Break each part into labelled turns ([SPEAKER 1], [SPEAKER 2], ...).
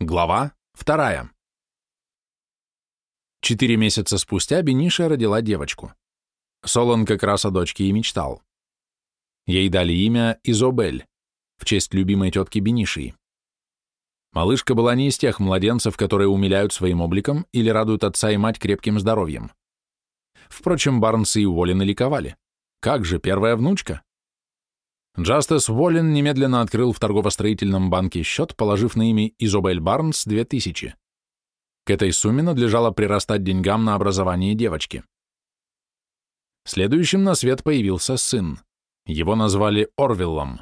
[SPEAKER 1] Глава вторая. Четыре месяца спустя Бениша родила девочку. Солон как раз о дочке и мечтал. Ей дали имя Изобель, в честь любимой тетки Бенишии. Малышка была не из тех младенцев, которые умиляют своим обликом или радуют отца и мать крепким здоровьем. Впрочем, Барнсы и Уоллен ликовали. Как же, первая внучка? Джастес Уоллен немедленно открыл в торгово-строительном банке счет, положив на имя Изобель Барнс 2000. К этой сумме надлежало прирастать деньгам на образование девочки. Следующим на свет появился сын. Его назвали Орвиллом.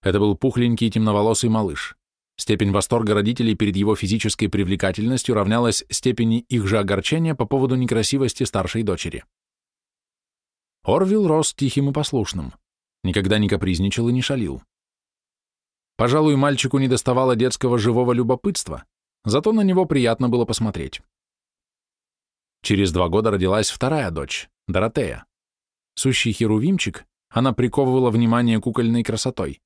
[SPEAKER 1] Это был пухленький темноволосый малыш. Степень восторга родителей перед его физической привлекательностью равнялась степени их же огорчения по поводу некрасивости старшей дочери. Орвилл рос тихим и послушным никогда не капризничал и не шалил. Пожалуй, мальчику не доставало детского живого любопытства, зато на него приятно было посмотреть. Через два года родилась вторая дочь, Доротея. Сущий херувимчик, она приковывала внимание кукольной красотой.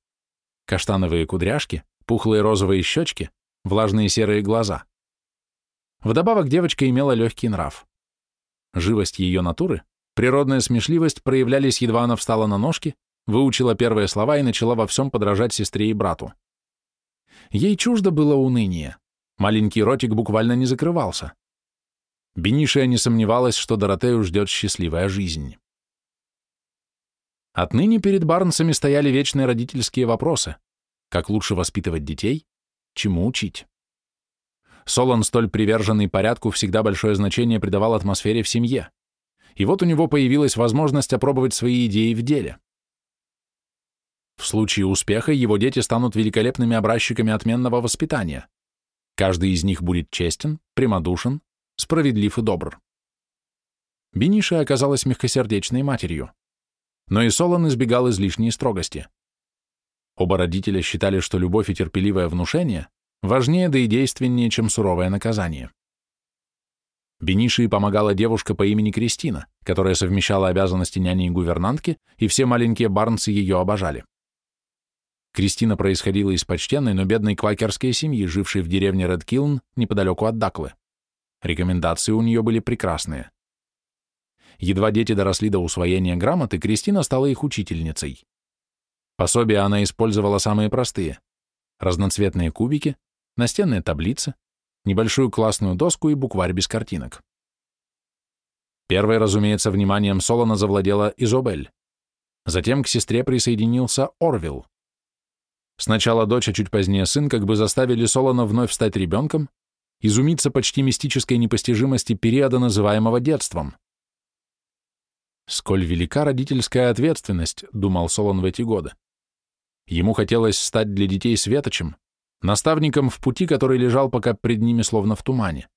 [SPEAKER 1] Каштановые кудряшки, пухлые розовые щечки, влажные серые глаза. Вдобавок девочка имела легкий нрав. Живость ее натуры, природная смешливость проявлялись, едва она встала на ножки, выучила первые слова и начала во всем подражать сестре и брату. Ей чуждо было уныние. Маленький ротик буквально не закрывался. Бенишия не сомневалась, что Доротею ждет счастливая жизнь. Отныне перед Барнсами стояли вечные родительские вопросы. Как лучше воспитывать детей? Чему учить? Солон, столь приверженный порядку, всегда большое значение придавал атмосфере в семье. И вот у него появилась возможность опробовать свои идеи в деле. В случае успеха его дети станут великолепными образчиками отменного воспитания. Каждый из них будет честен, прямодушен, справедлив и добр. Бениша оказалась мягкосердечной матерью. Но и Солон избегал излишней строгости. Оба родителя считали, что любовь и терпеливое внушение важнее да и действеннее, чем суровое наказание. Бениши помогала девушка по имени Кристина, которая совмещала обязанности няни и гувернантки, и все маленькие барнцы ее обожали. Кристина происходила из почтенной, но бедной квакерской семьи, жившей в деревне Редкилн неподалеку от Даклы. Рекомендации у нее были прекрасные. Едва дети доросли до усвоения грамоты, Кристина стала их учительницей. Пособия она использовала самые простые. Разноцветные кубики, настенные таблицы, небольшую классную доску и букварь без картинок. Первой, разумеется, вниманием Солона завладела Изобель. Затем к сестре присоединился Орвилл. Сначала дочь, а чуть позднее сын как бы заставили Солона вновь стать ребенком, изумиться почти мистической непостижимости периода, называемого детством. «Сколь велика родительская ответственность», — думал Солон в эти годы. Ему хотелось стать для детей светочем, наставником в пути, который лежал пока пред ними словно в тумане.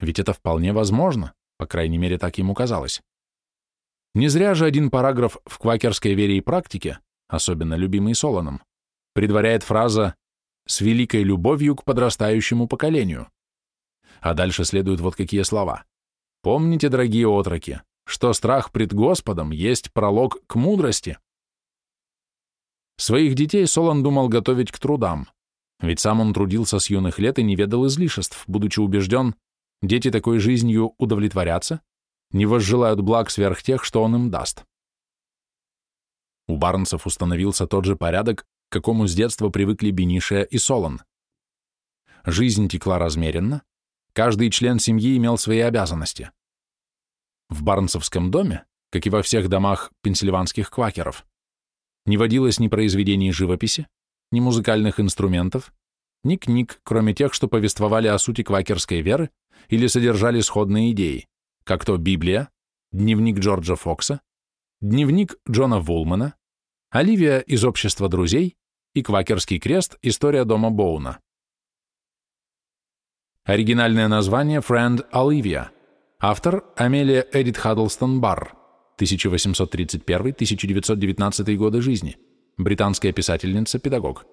[SPEAKER 1] Ведь это вполне возможно, по крайней мере, так ему казалось. Не зря же один параграф в квакерской вере и практике, особенно любимый Солоном, предваряет фраза «с великой любовью к подрастающему поколению». А дальше следуют вот какие слова. «Помните, дорогие отроки, что страх пред Господом есть пролог к мудрости». Своих детей Солон думал готовить к трудам, ведь сам он трудился с юных лет и не ведал излишеств, будучи убежден, дети такой жизнью удовлетворятся, не возжелают благ сверх тех, что он им даст. У Барнсов установился тот же порядок, к какому с детства привыкли Бенишия и Солон. Жизнь текла размеренно, каждый член семьи имел свои обязанности. В Барнсовском доме, как и во всех домах пенсильванских квакеров, не водилось ни произведений живописи, ни музыкальных инструментов, ни книг, кроме тех, что повествовали о сути квакерской веры или содержали сходные идеи, как то Библия, дневник Джорджа Фокса, дневник Джона Вулмана, Оливия из общества друзей и Квакерский крест История дома Боуна. Оригинальное название Friend Olivia. Автор Амелия Эдит Хаддлстон Барр, 1831-1919 годы жизни, британская писательница-педагог.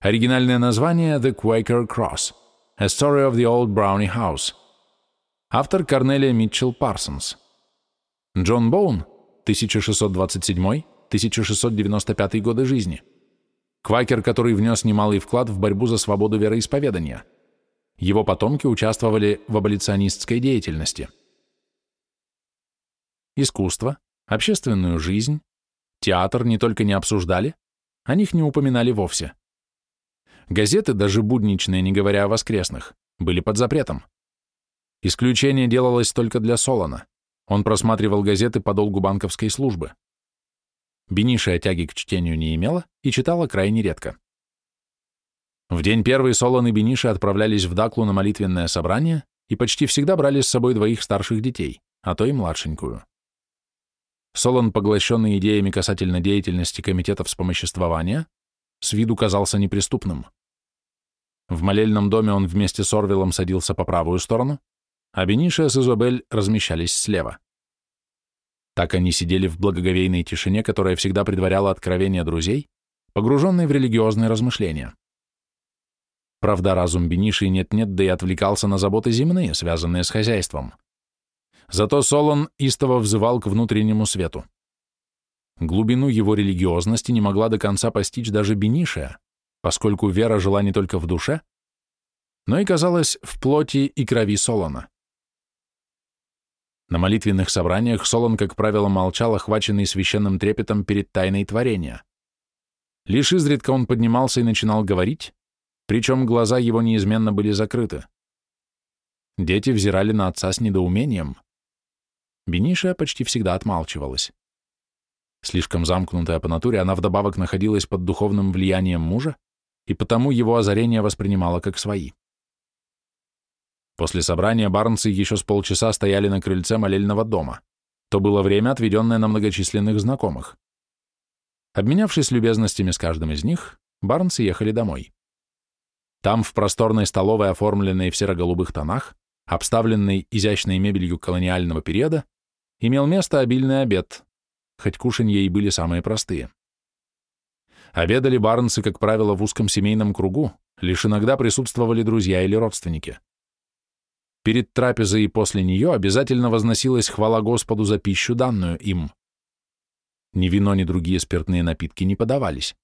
[SPEAKER 1] Оригинальное название The Quaker Cross. A Story of the Old Brownie House. Автор Корнелия Митчелл Парсонс. Джон Боун, 1627 1695 годы жизни. Квакер, который внес немалый вклад в борьбу за свободу вероисповедания. Его потомки участвовали в аболиционистской деятельности. Искусство, общественную жизнь, театр не только не обсуждали, о них не упоминали вовсе. Газеты, даже будничные, не говоря о воскресных, были под запретом. Исключение делалось только для Солона. Он просматривал газеты по долгу банковской службы. Бениша тяги к чтению не имела и читала крайне редко. В день первый Солон и Бениша отправлялись в Даклу на молитвенное собрание и почти всегда брали с собой двоих старших детей, а то и младшенькую. Солон, поглощенный идеями касательно деятельности комитета вспомоществования, с виду казался неприступным. В молельном доме он вместе с Орвиллом садился по правую сторону, а Бениша с Изобель размещались слева. Так они сидели в благоговейной тишине, которая всегда предваряла откровения друзей, погруженные в религиозные размышления. Правда, разум Бениши нет-нет, да и отвлекался на заботы земные, связанные с хозяйством. Зато Солон истово взывал к внутреннему свету. Глубину его религиозности не могла до конца постичь даже Бенишия, поскольку вера жила не только в душе, но и, казалось, в плоти и крови Солона. На молитвенных собраниях Солон, как правило, молчал, охваченный священным трепетом перед тайной творения. Лишь изредка он поднимался и начинал говорить, причем глаза его неизменно были закрыты. Дети взирали на отца с недоумением. Бениша почти всегда отмалчивалась. Слишком замкнутая по натуре, она вдобавок находилась под духовным влиянием мужа, и потому его озарения воспринимала как свои. После собрания барнцы еще с полчаса стояли на крыльце молельного дома. То было время, отведенное на многочисленных знакомых. Обменявшись любезностями с каждым из них, барнцы ехали домой. Там, в просторной столовой, оформленной в серо-голубых тонах, обставленной изящной мебелью колониального периода, имел место обильный обед, хоть кушанья и были самые простые. Обедали барнцы, как правило, в узком семейном кругу, лишь иногда присутствовали друзья или родственники. Перед трапезой и после нее обязательно возносилась хвала Господу за пищу, данную им. Ни вино, ни другие спиртные напитки не подавались.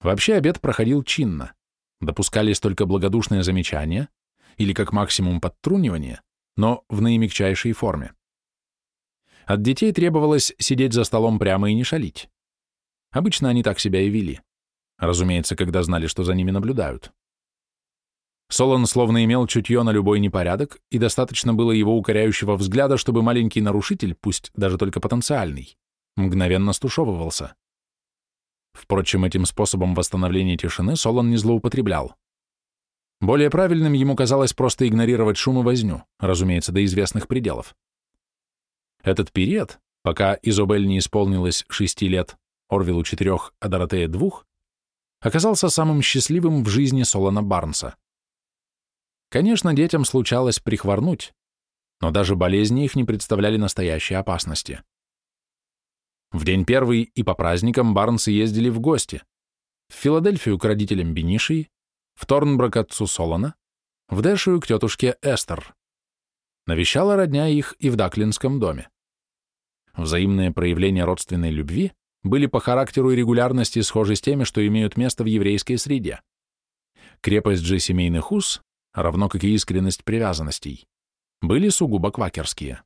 [SPEAKER 1] Вообще обед проходил чинно. Допускались только благодушные замечания или как максимум подтрунивание, но в наимягчайшей форме. От детей требовалось сидеть за столом прямо и не шалить. Обычно они так себя и вели. Разумеется, когда знали, что за ними наблюдают. Солон словно имел чутье на любой непорядок, и достаточно было его укоряющего взгляда, чтобы маленький нарушитель, пусть даже только потенциальный, мгновенно стушевывался. Впрочем, этим способом восстановления тишины Солон не злоупотреблял. Более правильным ему казалось просто игнорировать шум и возню, разумеется, до известных пределов. Этот период, пока Изобель не исполнилось шести лет, Орвилу четырех, а Доротея двух, оказался самым счастливым в жизни Солона Барнса. Конечно, детям случалось прихворнуть, но даже болезни их не представляли настоящей опасности. В день первый и по праздникам Барнсы ездили в гости. В Филадельфию к родителям Бениши, в Торнброк отцу Солона, в Дэшию к тетушке Эстер. Навещала родня их и в Даклинском доме. Взаимные проявления родственной любви были по характеру и регулярности схожи с теми, что имеют место в еврейской среде. Крепость же семейных уз равно как и искренность привязанностей, были сугубо квакерские.